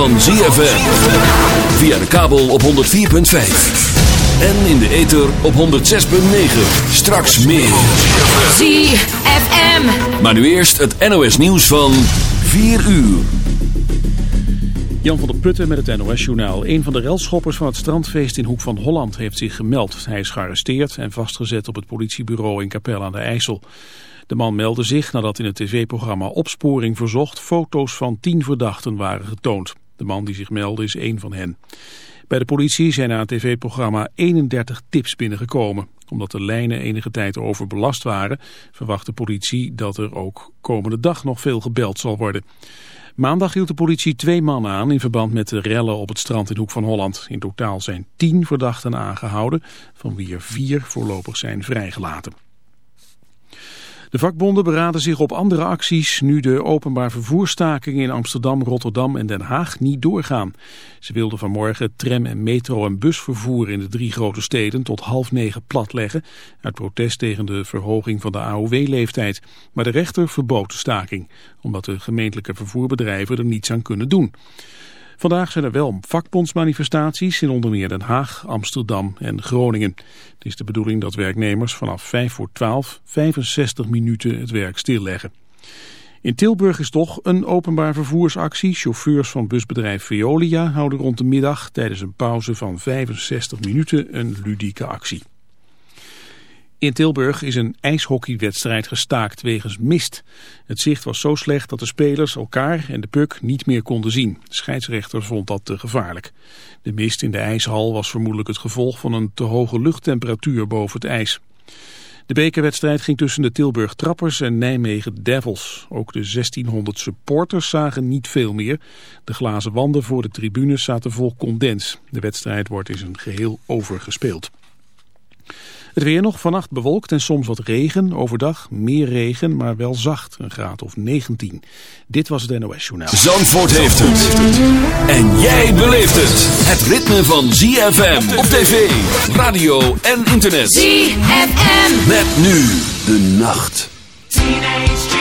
van ZFM. Via de kabel op 104.5. En in de ether op 106.9. Straks meer. ZFM. Maar nu eerst het NOS nieuws van 4 uur. Jan van der Putten met het NOS-journaal. Een van de relschoppers van het strandfeest in Hoek van Holland heeft zich gemeld. Hij is gearresteerd en vastgezet op het politiebureau in Capelle aan de IJssel. De man meldde zich nadat in het tv-programma Opsporing Verzocht foto's van tien verdachten waren getoond. De man die zich meldde is één van hen. Bij de politie zijn na het tv-programma 31 tips binnengekomen. Omdat de lijnen enige tijd overbelast waren, verwacht de politie dat er ook komende dag nog veel gebeld zal worden. Maandag hield de politie twee mannen aan in verband met de rellen op het strand in Hoek van Holland. In totaal zijn tien verdachten aangehouden, van wie er vier voorlopig zijn vrijgelaten. De vakbonden beraden zich op andere acties nu de openbaar vervoerstakingen in Amsterdam, Rotterdam en Den Haag niet doorgaan. Ze wilden vanmorgen tram- en metro- en busvervoer in de drie grote steden tot half negen platleggen uit protest tegen de verhoging van de AOW-leeftijd. Maar de rechter verbood de staking, omdat de gemeentelijke vervoerbedrijven er niets aan kunnen doen. Vandaag zijn er wel vakbondsmanifestaties in onder meer Den Haag, Amsterdam en Groningen. Het is de bedoeling dat werknemers vanaf 5 voor 12 65 minuten het werk stilleggen. In Tilburg is toch een openbaar vervoersactie. Chauffeurs van busbedrijf Veolia houden rond de middag tijdens een pauze van 65 minuten een ludieke actie. In Tilburg is een ijshockeywedstrijd gestaakt wegens mist. Het zicht was zo slecht dat de spelers elkaar en de puk niet meer konden zien. De scheidsrechter vond dat te gevaarlijk. De mist in de ijshal was vermoedelijk het gevolg van een te hoge luchttemperatuur boven het ijs. De bekerwedstrijd ging tussen de Tilburg Trappers en Nijmegen Devils. Ook de 1600 supporters zagen niet veel meer. De glazen wanden voor de tribunes zaten vol condens. De wedstrijd wordt in zijn geheel overgespeeld. Het weer nog vannacht bewolkt en soms wat regen. Overdag meer regen, maar wel zacht. Een graad of 19. Dit was het NOS Journaal. Zandvoort heeft het. En jij beleeft het. Het ritme van ZFM op tv, radio en internet. ZFM. Met nu de nacht. Teenage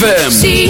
ZFM.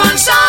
ZFM. van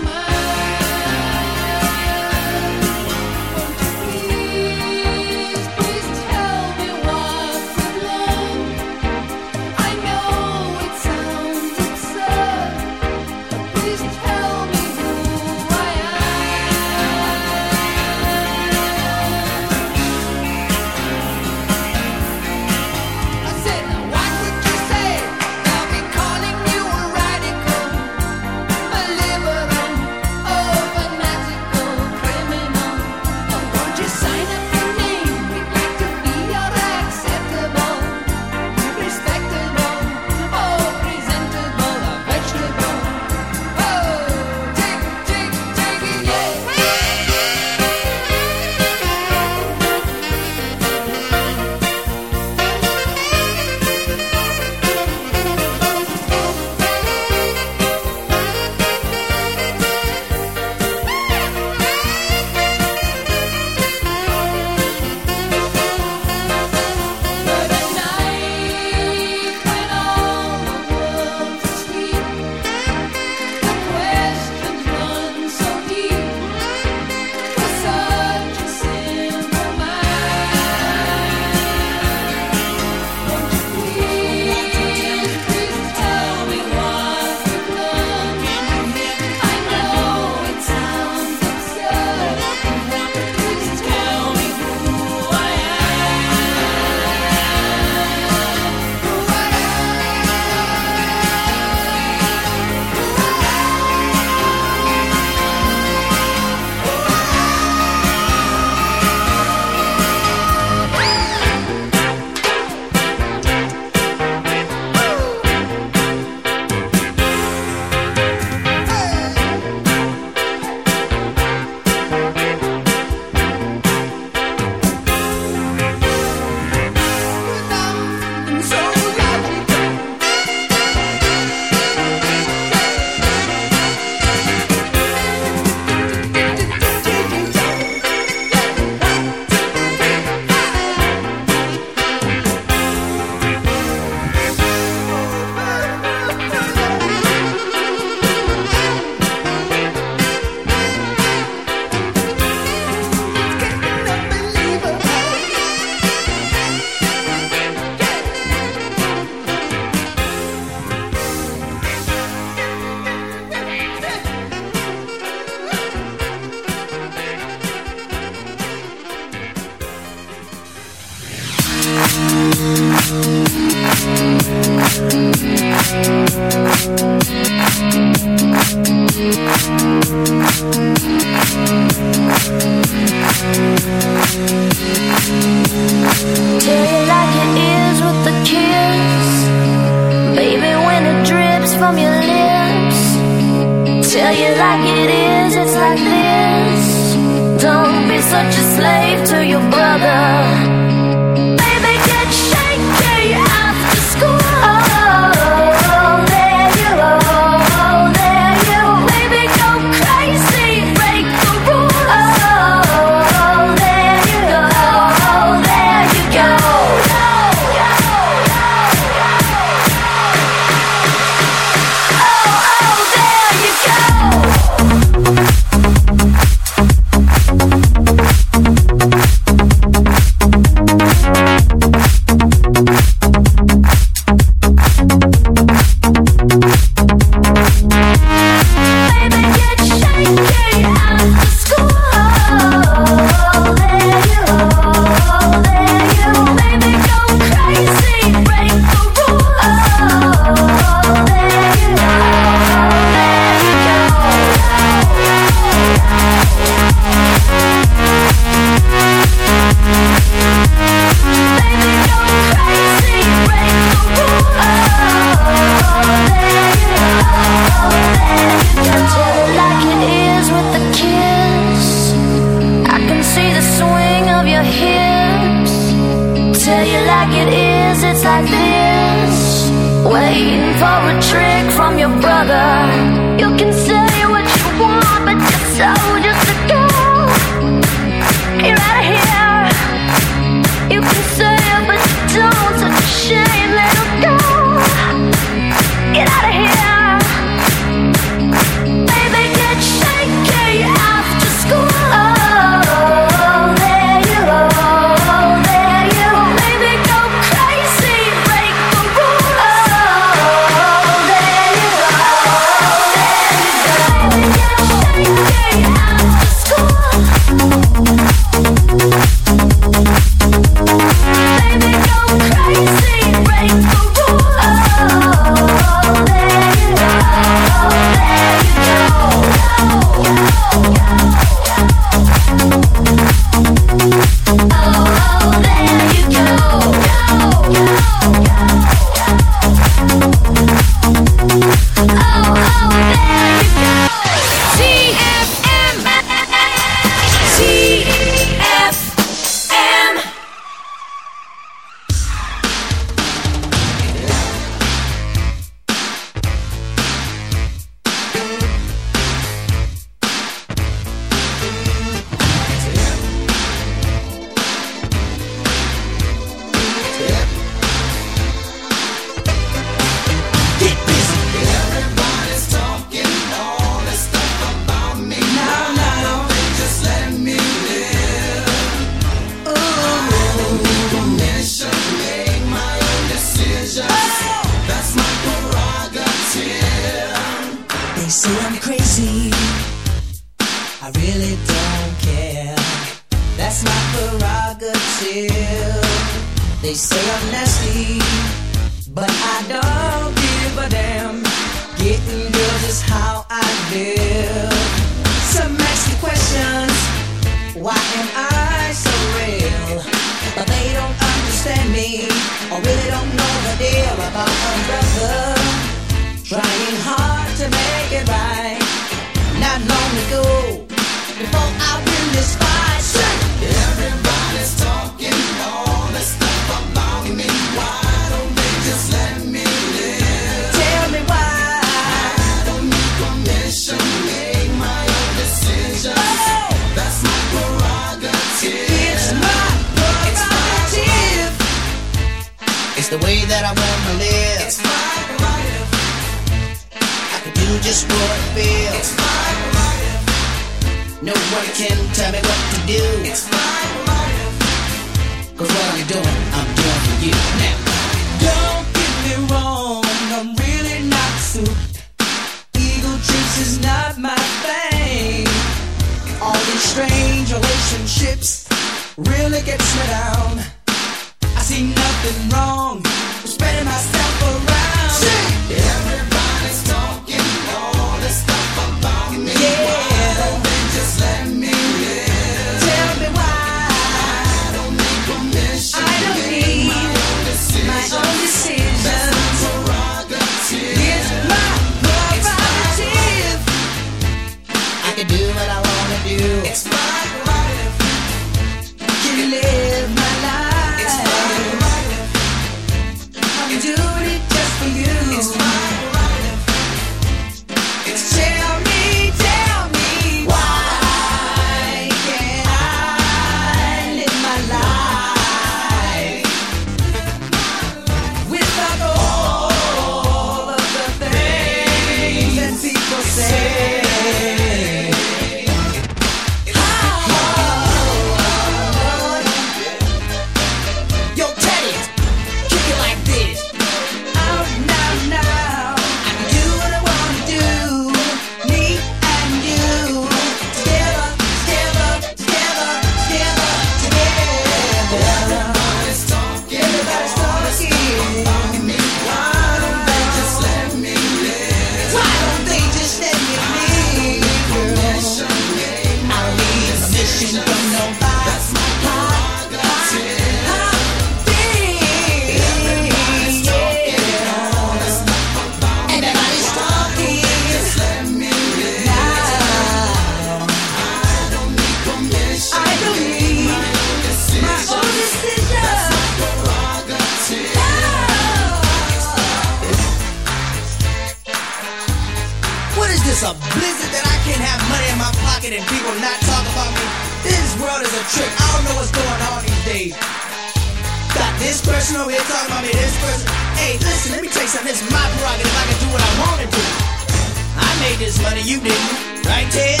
This money you didn't. Right, Ted?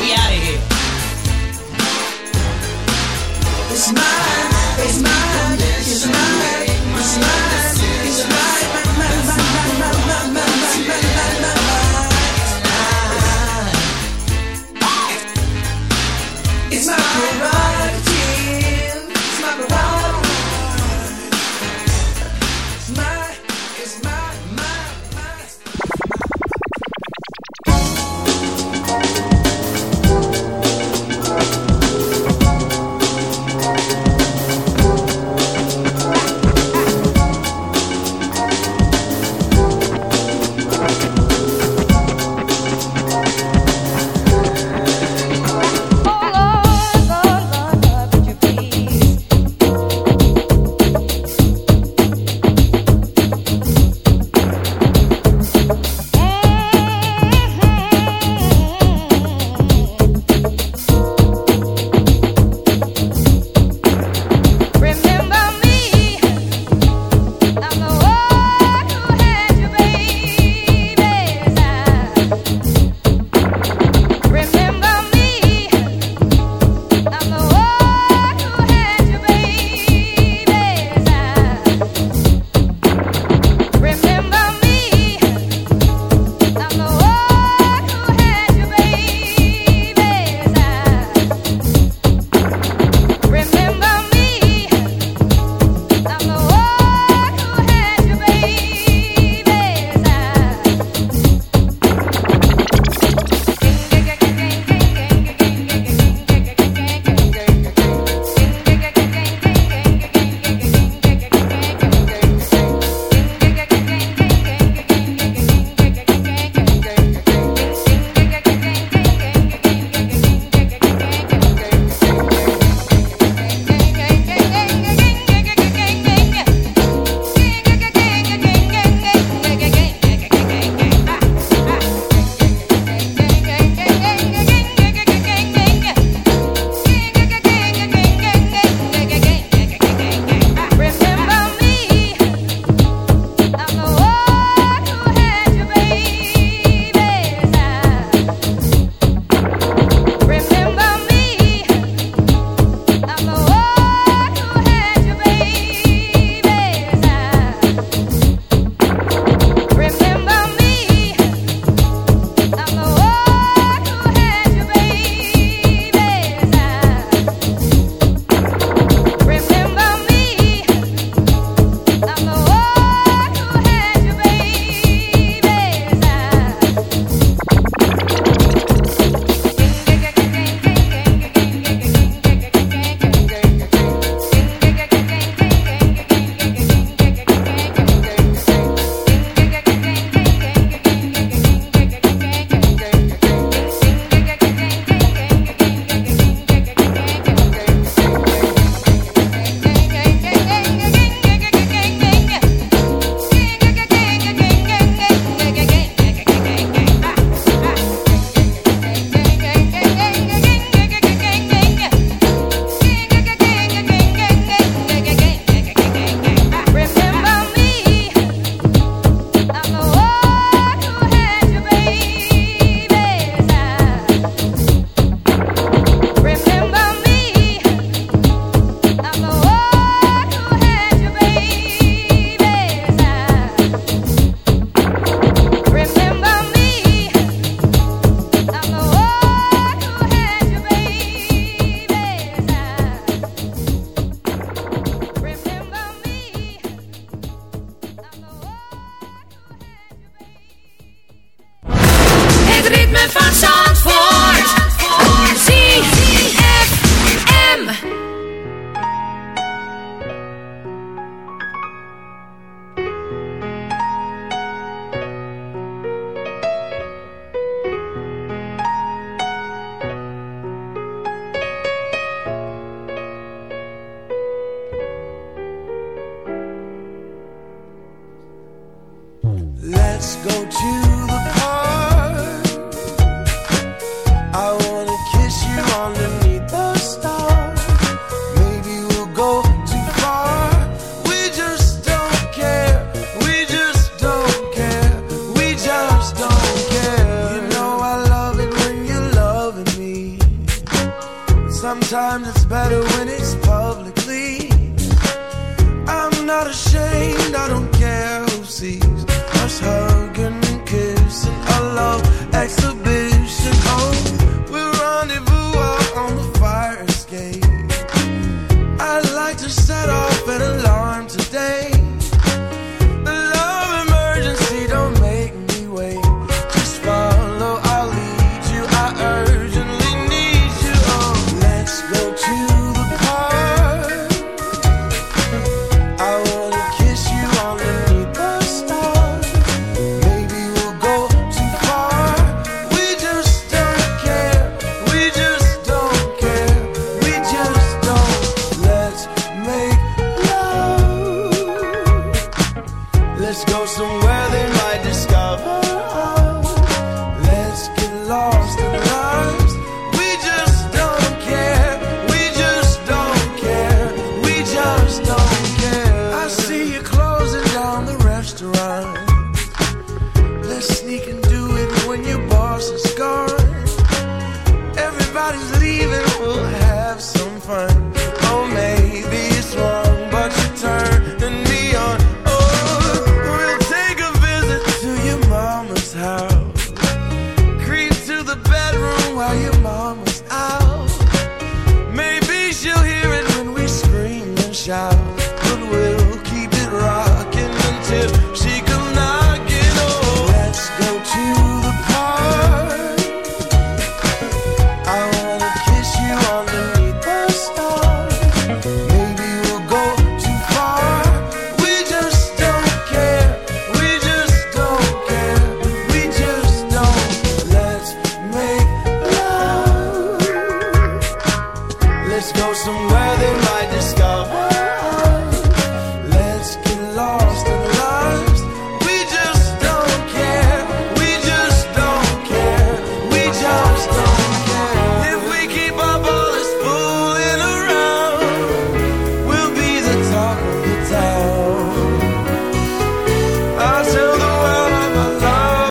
We out of here. It's mine, it's mine, it's mine, it's mine.